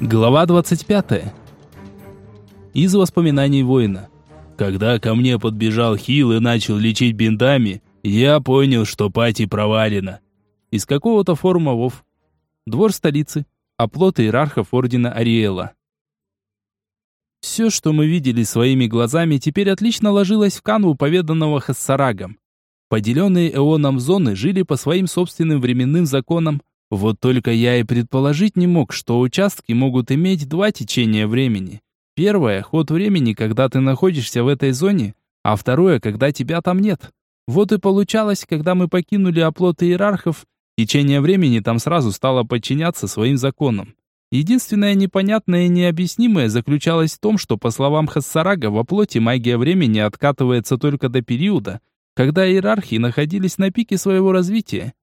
Глава 25. Из воспоминаний воина. Когда ко мне подбежал Хил и начал лечить бинтами, я понял, что пати провалена. Из какого-то форума ВОВ. Двор столицы. Оплот иерархов Ордена Ариэла. Все, что мы видели своими глазами, теперь отлично ложилось в канву поведанного Хассарагом. Поделенные эоном зоны жили по своим собственным временным законам, вот только я и предположить не мог, что участки могут иметь два течения времени. Первое – ход времени, когда ты находишься в этой зоне, а второе – когда тебя там нет. Вот и получалось, когда мы покинули оплот иерархов, течение времени там сразу стало подчиняться своим законам. Единственное непонятное и необъяснимое заключалось в том, что, по словам Хассарага, в оплоте магия времени откатывается только до периода, когда иерархии находились на пике своего развития.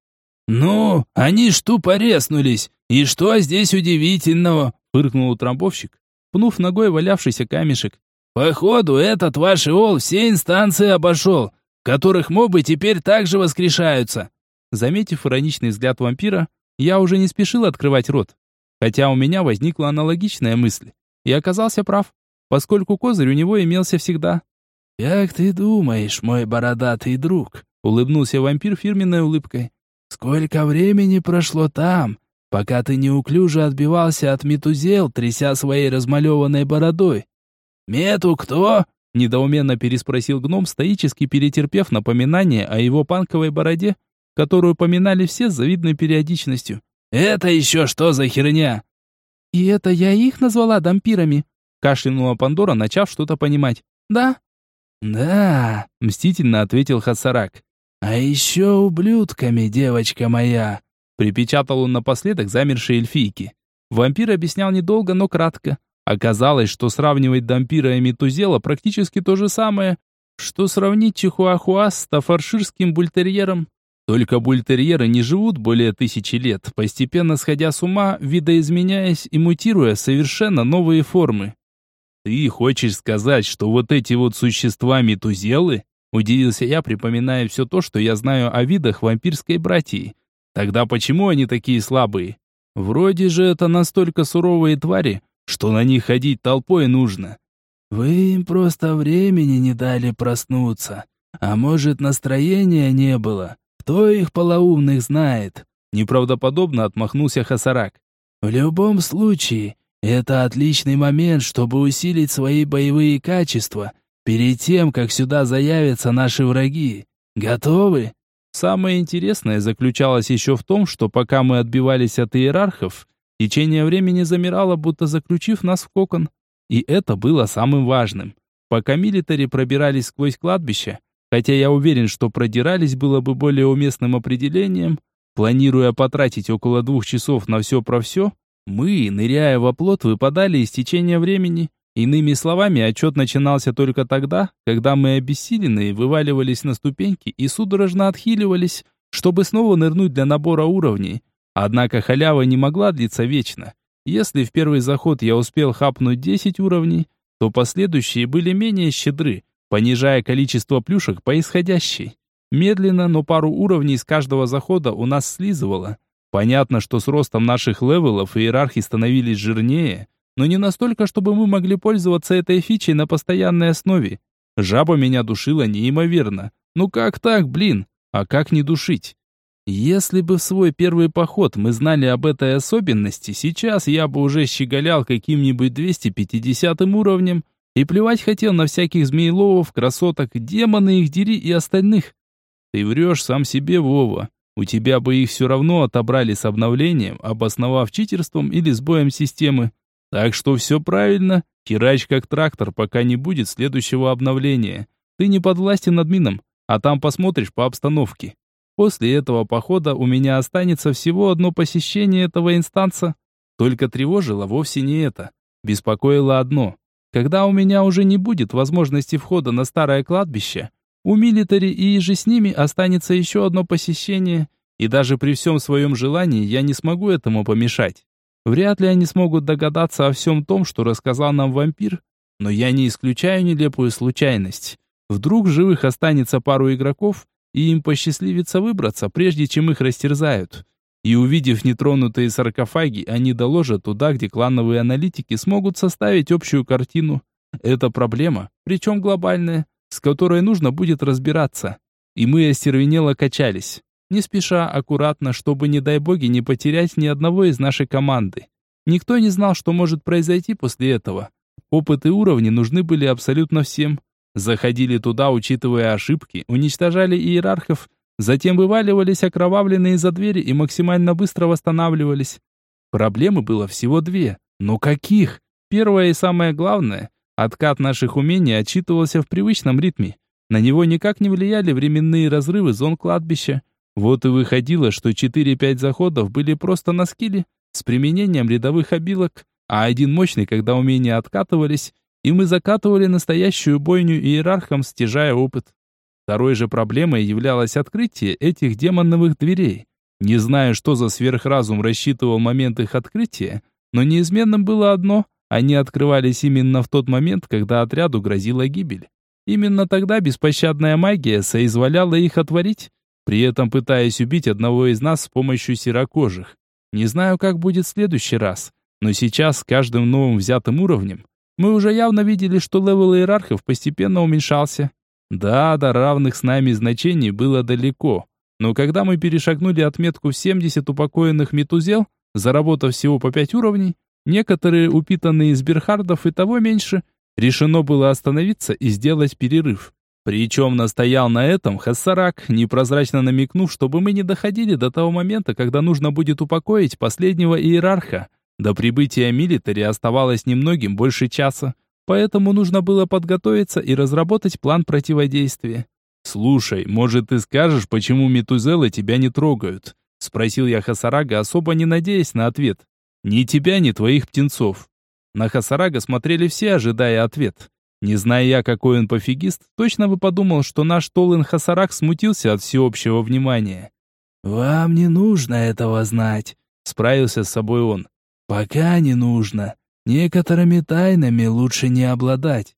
«Ну, они ж тупо резнулись. И что здесь удивительного?» — фыркнул утрамбовщик, пнув ногой валявшийся камешек. «Походу, этот ваш Иол все инстанции обошел, которых мобы теперь также воскрешаются». Заметив ироничный взгляд вампира, я уже не спешил открывать рот. Хотя у меня возникла аналогичная мысль. И оказался прав, поскольку козырь у него имелся всегда. «Как ты думаешь, мой бородатый друг?» — улыбнулся вампир фирменной улыбкой. Сколько времени прошло там, пока ты неуклюже отбивался от Метузел, тряся своей размалеванной бородой? Мету кто? Недоуменно переспросил гном, стоически перетерпев напоминание о его панковой бороде, которую поминали все с завидной периодичностью. «Это еще что за херня?» «И это я их назвала дампирами», — кашлянула Пандора, начав что-то понимать. «Да?» «Да», — мстительно ответил Хасарак. «А еще ублюдками, девочка моя!» Припечатал он напоследок замершей эльфийки. Вампир объяснял недолго, но кратко. Оказалось, что сравнивать дампира и метузела практически то же самое, что сравнить чихуахуа с тафарширским бультерьером. Только бультерьеры не живут более тысячи лет, постепенно сходя с ума, видоизменяясь и мутируя совершенно новые формы. Ты хочешь сказать, что вот эти вот существа метузелы Удивился я, припоминая все то, что я знаю о видах вампирской братьи. Тогда почему они такие слабые? Вроде же это настолько суровые твари, что на них ходить толпой нужно. Вы им просто времени не дали проснуться. А может, настроения не было? Кто их полоумных знает? Неправдоподобно отмахнулся Хасарак. В любом случае, это отличный момент, чтобы усилить свои боевые качества Перед тем, как сюда заявятся наши враги. Готовы? Самое интересное заключалось еще в том, что пока мы отбивались от иерархов, течение времени замирало, будто заключив нас в кокон. И это было самым важным. Пока милитари пробирались сквозь кладбище, хотя я уверен, что продирались было бы более уместным определением, планируя потратить около двух часов на все про все, мы, ныряя в оплот, выпадали из течения времени, Иными словами, отчет начинался только тогда, когда мы обессиленные вываливались на ступеньки и судорожно отхиливались, чтобы снова нырнуть для набора уровней. Однако халява не могла длиться вечно. Если в первый заход я успел хапнуть 10 уровней, то последующие были менее щедры, понижая количество плюшек по исходящей. Медленно, но пару уровней с каждого захода у нас слизывало. Понятно, что с ростом наших левелов иерархи становились жирнее, но не настолько, чтобы мы могли пользоваться этой фичей на постоянной основе. Жаба меня душила неимоверно. Ну как так, блин? А как не душить? Если бы в свой первый поход мы знали об этой особенности, сейчас я бы уже щеголял каким-нибудь 250 уровнем и плевать хотел на всяких змееловов, красоток, демоны их дери и остальных. Ты врешь сам себе, Вова. У тебя бы их все равно отобрали с обновлением, обосновав читерством или сбоем системы. Так что все правильно. Херач как трактор, пока не будет следующего обновления. Ты не подвластен админам, а там посмотришь по обстановке. После этого похода у меня останется всего одно посещение этого инстанса. Только тревожило вовсе не это. Беспокоило одно. Когда у меня уже не будет возможности входа на старое кладбище, у милитари и же с ними останется еще одно посещение, и даже при всем своем желании я не смогу этому помешать. Вряд ли они смогут догадаться о всем том, что рассказал нам вампир, но я не исключаю нелепую случайность. Вдруг живых останется пару игроков, и им посчастливится выбраться, прежде чем их растерзают. И увидев нетронутые саркофаги, они доложат туда, где клановые аналитики смогут составить общую картину. Это проблема, причем глобальная, с которой нужно будет разбираться. И мы остервенело качались. Не спеша, аккуратно, чтобы, не дай боги, не потерять ни одного из нашей команды. Никто не знал, что может произойти после этого. Опыт и уровни нужны были абсолютно всем. Заходили туда, учитывая ошибки, уничтожали иерархов, затем вываливались окровавленные за двери и максимально быстро восстанавливались. Проблемы было всего две. Но каких? Первое и самое главное, откат наших умений отчитывался в привычном ритме. На него никак не влияли временные разрывы зон кладбища. Вот и выходило, что 4-5 заходов были просто на скилле, с применением рядовых обилок, а один мощный, когда умения откатывались, и мы закатывали настоящую бойню иерархам, стяжая опыт. Второй же проблемой являлось открытие этих демоновых дверей. Не знаю, что за сверхразум рассчитывал момент их открытия, но неизменным было одно – они открывались именно в тот момент, когда отряду грозила гибель. Именно тогда беспощадная магия соизволяла их отворить, при этом пытаясь убить одного из нас с помощью серокожих. Не знаю, как будет в следующий раз, но сейчас с каждым новым взятым уровнем мы уже явно видели, что левел иерархов постепенно уменьшался. Да, до равных с нами значений было далеко. Но когда мы перешагнули отметку в 70 упокоенных метузел, заработав всего по 5 уровней, некоторые упитанные из берхардов и того меньше, решено было остановиться и сделать перерыв. Причем настоял на этом Хассарак, непрозрачно намекнув, чтобы мы не доходили до того момента, когда нужно будет упокоить последнего иерарха. До прибытия милитари оставалось немногим больше часа, поэтому нужно было подготовиться и разработать план противодействия. «Слушай, может, ты скажешь, почему метузелы тебя не трогают?» — спросил я Хасарага, особо не надеясь на ответ. «Ни тебя, ни твоих птенцов». На Хасарага смотрели все, ожидая ответ. Не зная я, какой он пофигист, точно бы подумал, что наш Толын Хасарак смутился от всеобщего внимания. «Вам не нужно этого знать», — справился с собой он. «Пока не нужно. Некоторыми тайнами лучше не обладать.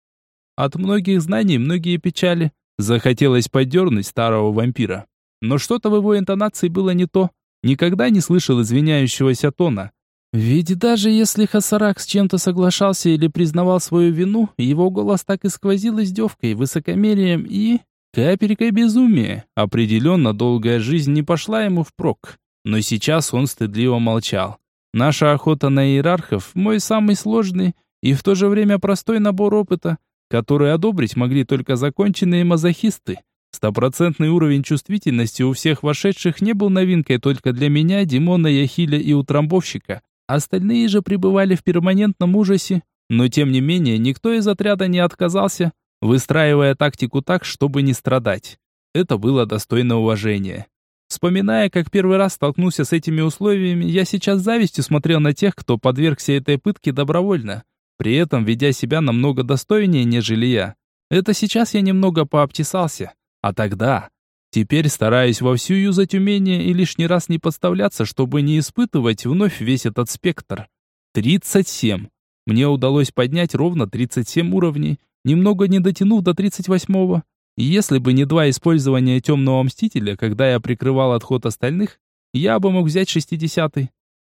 От многих знаний многие печали. Захотелось поддернуть старого вампира. Но что-то в его интонации было не то. Никогда не слышал извиняющегося тона. Ведь даже если Хасарак с чем-то соглашался или признавал свою вину, его голос так и сквозил издевкой, высокомерием и... капелькой безумия. Определенно, долгая жизнь не пошла ему впрок. Но сейчас он стыдливо молчал. Наша охота на иерархов – мой самый сложный и в то же время простой набор опыта, который одобрить могли только законченные мазохисты. Стопроцентный уровень чувствительности у всех вошедших не был новинкой только для меня, Димона, Яхиля и утрамбовщика. Остальные же пребывали в перманентном ужасе, но тем не менее никто из отряда не отказался, выстраивая тактику так, чтобы не страдать. Это было достойно уважения. Вспоминая, как первый раз столкнулся с этими условиями, я сейчас завистью смотрел на тех, кто подвергся этой пытке добровольно, при этом ведя себя намного достойнее, нежели я. Это сейчас я немного пообтесался, а тогда... Теперь стараюсь вовсю юзать умения и лишний раз не подставляться, чтобы не испытывать вновь весь этот спектр. 37. Мне удалось поднять ровно 37 уровней, немного не дотянув до 38-го. Если бы не два использования темного мстителя, когда я прикрывал отход остальных, я бы мог взять шестидесятый.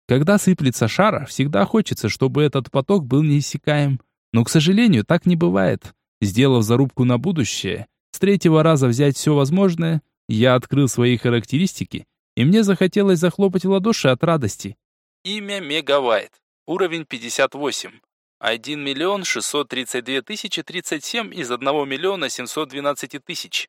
Когда сыплется шара, всегда хочется, чтобы этот поток был неиссякаем. Но, к сожалению, так не бывает. Сделав зарубку на будущее, с третьего раза взять все возможное, я открыл свои характеристики, и мне захотелось захлопать ладоши от радости. Имя Мегавайт. Уровень 58. 1 миллион 632 тысячи 37 из 1 миллиона 712 тысяч.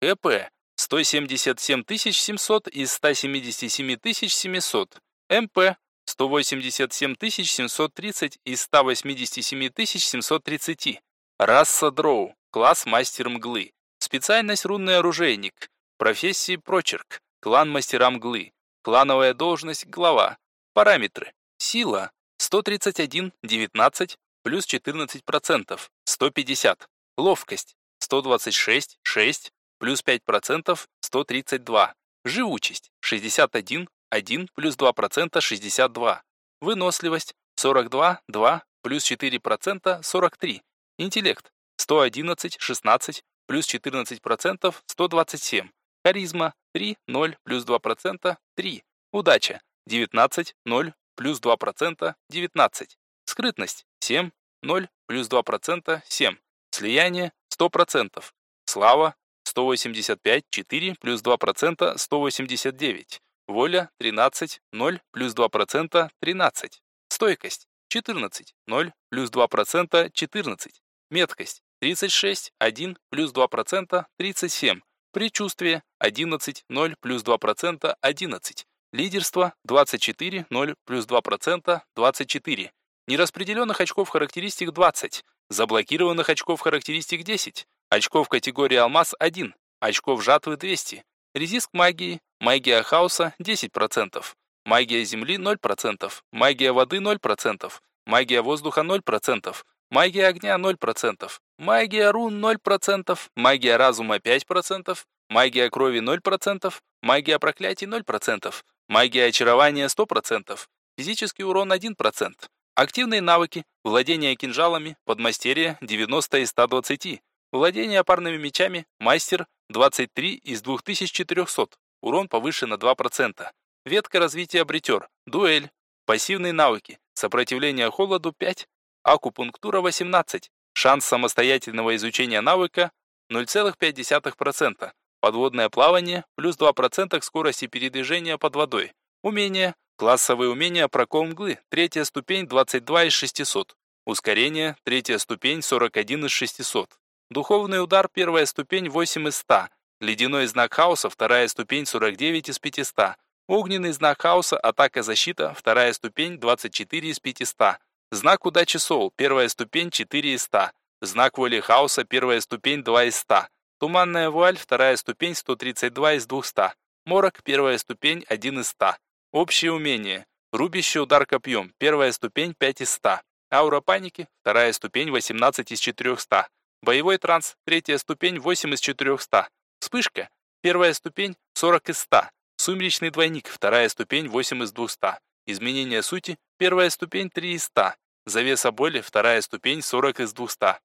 КП 177 тысяч 700 из 177 тысяч 700. МП 187 тысяч 730 из 187 тысяч 730. Раса Дроу. Класс Мастер Мглы. Специальность Рунный Оружейник. Профессии Прочерк. Клан Мастера Мглы. Клановая должность Глава. Параметры. Сила 131, 19, плюс 14%, 150. Ловкость, 126, 6, плюс 5%, 132. Живучесть, 61, 1, плюс 2%, 62. Выносливость, 42, 2, плюс 4%, 43. Интеллект, 111, 16, плюс 14%, 127. Харизма, 3, 0, плюс 2%, 3. Удача. 19, 0, плюс 2%, 19. Скрытность. 7, 0, плюс 2%, 7. Слияние. 100%. Слава. 185, 4, плюс 2%, 189. Воля. 13, 0, плюс 2%, 13. Стойкость. 14, 0, плюс 2%, 14. Меткость. 36, 1, плюс 2%, 37. Предчувствие 11, 0, плюс 2%, 11. Лидерство 24, 0, плюс 2%, 24. Нераспределенных очков характеристик 20. Заблокированных очков характеристик 10. Очков категории алмаз 1. Очков жатвы 200. Резиск магии. Магия хаоса 10%. Магия земли 0%. Магия воды 0%. Магия воздуха 0%. Магия огня 0%. Магия рун 0%. Магия разума 5%. Магия крови 0%. Магия проклятий 0%. Магия очарования 100%. Физический урон 1%. Активные навыки. Владение кинжалами. Подмастерье 90 из 120. Владение парными мечами. Мастер 23 из 2400. Урон повышен на 2%. Ветка развития бритер. Дуэль. Пассивные навыки. Сопротивление холоду 5. Акупунктура 18. Шанс самостоятельного изучения навыка 0,5%. Подводное плавание плюс 2% к скорости передвижения под водой. Умение. Классовые умения прокол мглы. Третья ступень 22 из 600. Ускорение. Третья ступень 41 из 600. Духовный удар. Первая ступень 8 из 100. Ледяной знак хаоса. Вторая ступень 49 из 500. Огненный знак хаоса. Атака-защита. Вторая ступень 24 из 500. Знак удачи Соул, первая ступень 4 из 100. Знак воли хаоса, первая ступень 2 из 100. Туманная вуаль, вторая ступень 132 из 200. Морок, первая ступень 1 из 100. Общее умение. Рубящий удар копьем, первая ступень 5 из 100. Аура паники, вторая ступень 18 из 400. Боевой транс, третья ступень 8 из 400. Вспышка, первая ступень 40 из 100. Сумеречный двойник, вторая ступень 8 из 200. Изменение сути, первая ступень 3 из 100. Завеса боли, вторая ступень 40 из 200.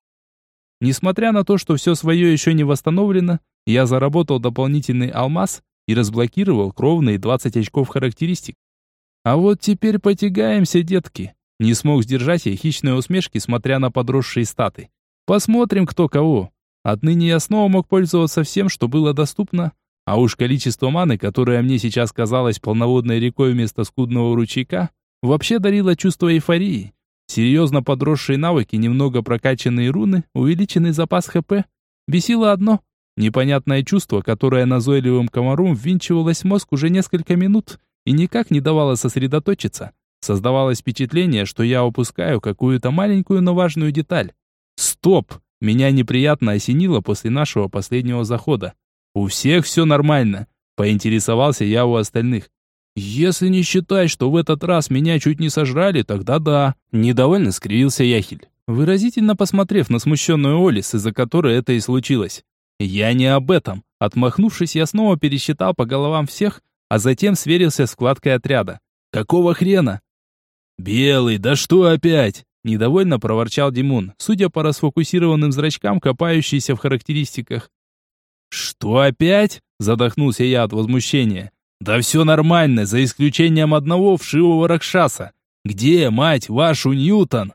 Несмотря на то, что все свое еще не восстановлено, я заработал дополнительный алмаз и разблокировал кровные 20 очков характеристик. А вот теперь потягаемся, детки. Не смог сдержать я хищной усмешки, смотря на подросшие статы. Посмотрим, кто кого. Отныне я снова мог пользоваться всем, что было доступно, а уж количество маны, которое мне сейчас казалось полноводной рекой вместо скудного ручейка, вообще дарило чувство эйфории. Серьезно подросшие навыки, немного прокачанные руны, увеличенный запас ХП. Бесило одно. Непонятное чувство, которое назойливым комаром ввинчивалось в мозг уже несколько минут и никак не давало сосредоточиться. Создавалось впечатление, что я упускаю какую-то маленькую, но важную деталь. Стоп! Меня неприятно осенило после нашего последнего захода. У всех все нормально. Поинтересовался я у остальных. «Если не считать, что в этот раз меня чуть не сожрали, тогда да». Недовольно скривился Яхель, выразительно посмотрев на смущенную Олис, из-за которой это и случилось. «Я не об этом». Отмахнувшись, я снова пересчитал по головам всех, а затем сверился с вкладкой отряда. «Какого хрена?» «Белый, да что опять?» Недовольно проворчал Димон, судя по расфокусированным зрачкам, копающийся в характеристиках. «Что опять?» – задохнулся я от возмущения. «Да все нормально, за исключением одного вшивого Ракшаса. Где, мать, вашу Ньютон?»